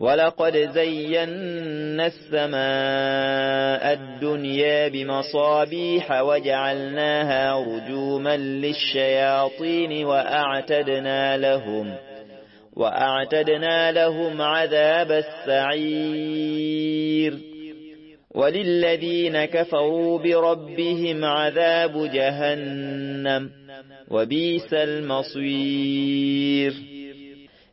ولقد زينا السماء الدنيا بمصابيح وجعلناها رجوما للشياطين وأعتدنا لهم وأعتدنا لهم عذاب السعير وللذين كفروا بربهم عذاب جهنم وبيس المصير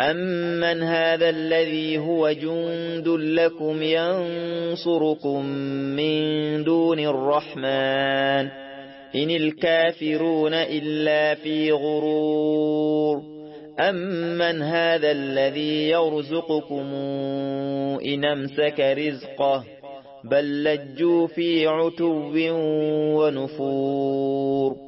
أمن هذا الذي هو جند لكم ينصركم من دون الرحمن إن الكافرون إلا في غرور أمن هذا الذي يرزقكم إن أمسك رزقه بل لجوا في عتو ونفور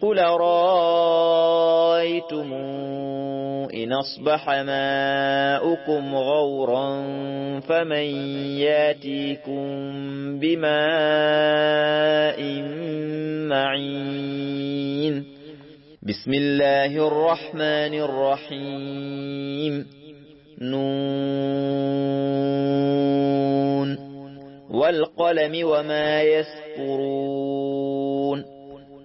قل رأيتم إن أصبح ماؤكم غورا فمن ياتيكم بماء معين بسم الله الرحمن الرحيم نون والقلم وما يسطرون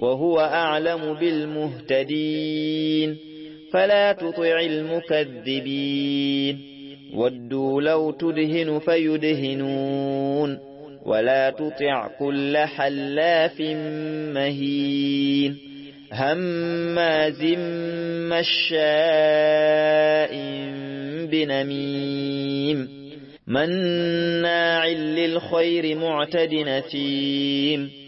وهو أعلم بالمهتدين. فلا تطع المكذبين. ودوا لو تدهن فيدهنون. ولا تطع كل حلاف مهين. هماز مشاء بنميم. مناع للخير معتد نتيم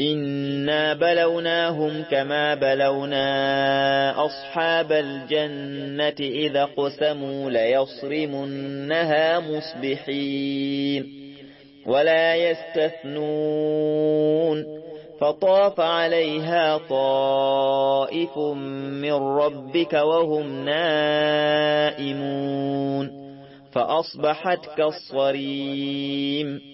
إنا بلوناهم كما بلونا أصحاب الجنة إذا قسموا ليصرمنها مصبحين ولا يستثنون فطاف عليها طائف من ربك وهم نائمون فأصبحت كالصريم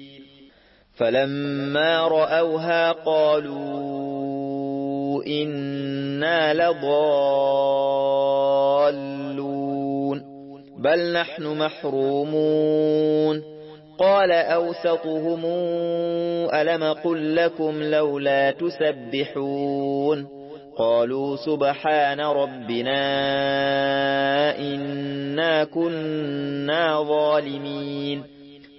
فلما رأوها قالوا إنا لضالون بل نحن محرومون قال أوسطهم ألم قل لكم لولا تسبحون قالوا سبحان ربنا إنا كنا ظالمين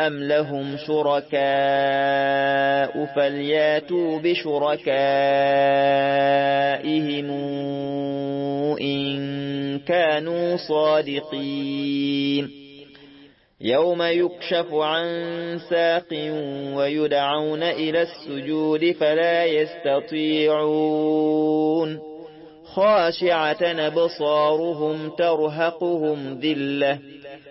أم لهم شركاء فلياتوا بشركائهم إن كانوا صادقين يوم يكشف عن ساق ويدعون إلى السجود فلا يستطيعون خاشعة بصارهم ترهقهم ذلة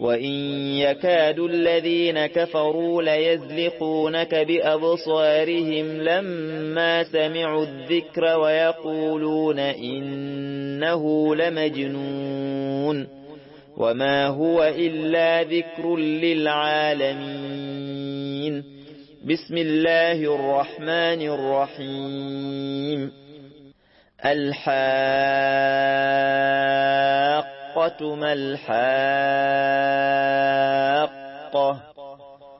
وإن يكاد الذين كفروا ليزلقونك بأبصارهم لما سمعوا الذكر ويقولون إنه لمجنون وما هو إلا ذكر للعالمين بسم الله الرحمن الرحيم الحاقة ما الحاقة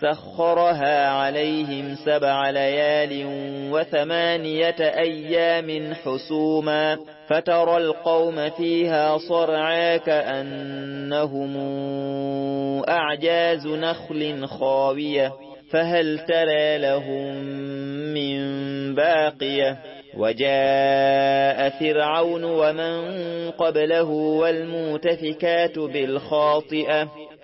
سخرها عليهم سبع ليال وثمانية أيام حسوما فترى القوم فيها صرعا كأنهم أعجاز نخل خاوية فهل ترى لهم من باقية وجاء فرعون ومن قبله والمؤتفكات بالخاطئة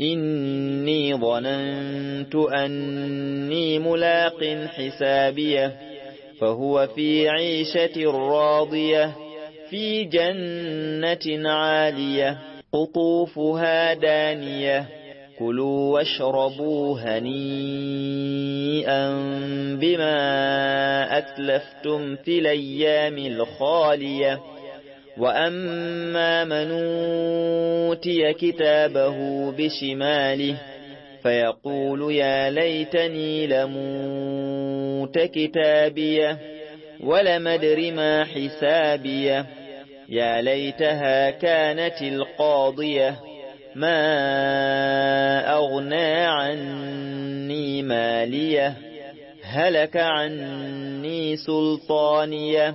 إني ظننت أني ملاق حسابيه فهو في عيشة راضية في جنة عالية قطوفها دانية كلوا واشربوا هنيئا بما أتلفتم في الأيام الخالية. وأما من أوتي كتابه بشماله فيقول يا ليتني لموت كتابيه ولم ادر ما حسابيه يا ليتها كانت القاضية ما أغنى عني مالية هلك عني سلطانية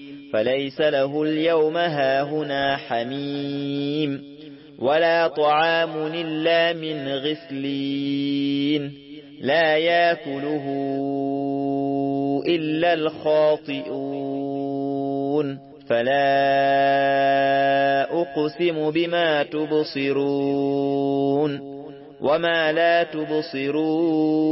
فليس له اليوم هاهنا حميم ولا طعام إلا من غسلين لا يأكله إلا الخاطئون فلا أقسم بما تبصرون وما لا تبصرون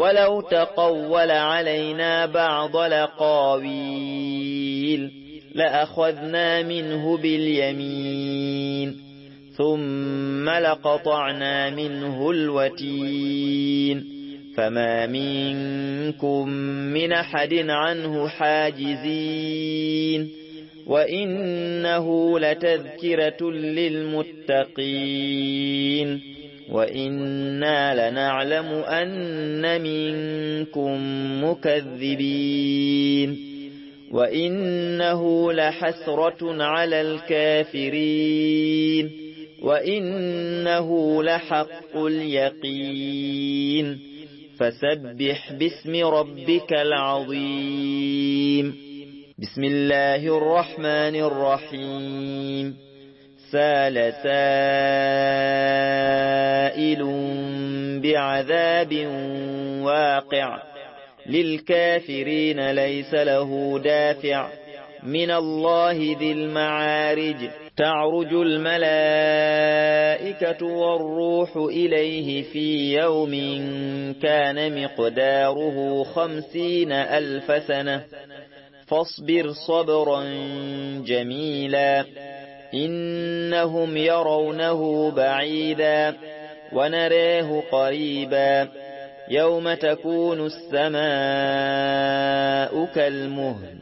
ولو تقول علينا بعض لقاويل لأخذنا منه باليمين ثم لقطعنا منه الوتين. فما منكم من أحد عنه حاجزين وإنه لتذكرة للمتقين. وإنا لنعلم أن منكم مكذبين وإنه لحسرة على الكافرين وإنه لحق اليقين فسبح باسم ربك العظيم بسم الله الرحمن الرحيم سال سائل بعذاب واقع للكافرين ليس له دافع من الله ذي المعارج تعرج الملائكة والروح إليه في يوم كان مقداره خمسين ألف سنة فاصبر صبرا جميلا إنهم يرونه بعيدا ونراه قريبا يوم تكون السماء كالمهل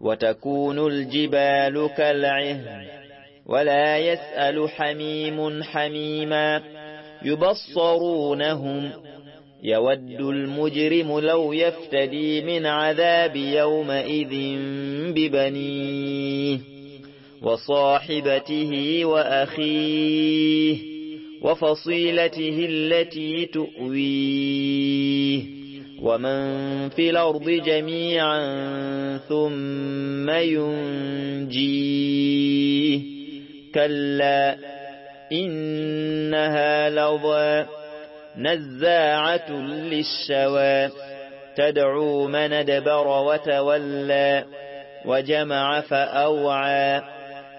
وتكون الجبال كالعهن ولا يسأل حميم حميما يبصرونهم يود المجرم لو يفتدي من عذاب يومئذ ببنيه وصاحبته وأخيه وفصيلته التي تؤويه ومن في الأرض جميعا ثم ينجيه كلا إنها لظى نزاعة للشوى تدعو من أدبر وتولى وجمع فأوعى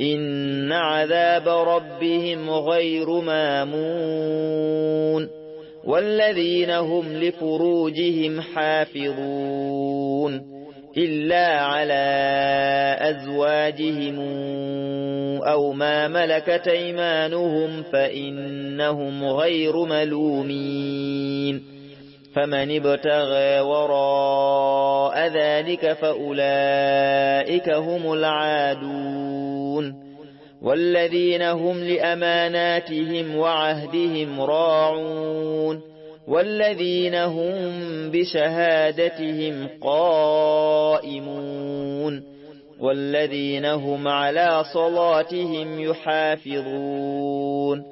إن عذاب ربهم غير مامون والذين هم لفروجهم حافظون إلا على أزواجهم أو ما ملكت ايمانهم فإنهم غير ملومين فمن ابتغى وراء ذلك فأولئك هم العادون والذين هم لأماناتهم وعهدهم راعون والذين هم بشهادتهم قائمون والذين هم على صلاتهم يحافظون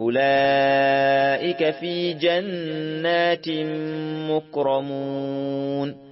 أولئك في جنات مكرمون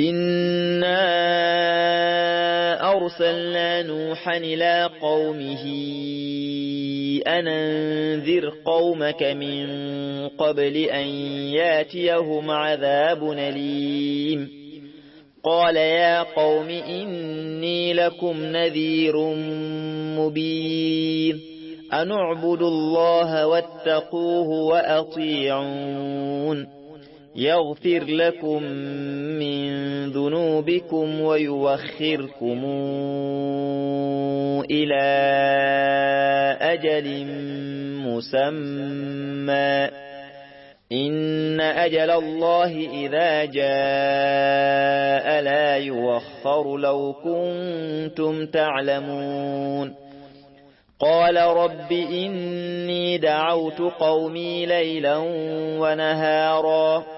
إنا أرسلنا نوحا إلى قومه أن انذر قومك من قبل أن ياتيهم عذاب أليم قال يا قوم إني لكم نذير مبين أن اعبدوا الله واتقوه وأطيعون يغفر لكم من ذنوبكم ويوخركم إلى أجل مسمى. إن أجل الله إذا جاء لا يوخر لو كنتم تعلمون. قال رب إني دعوت قومي ليلا ونهارا.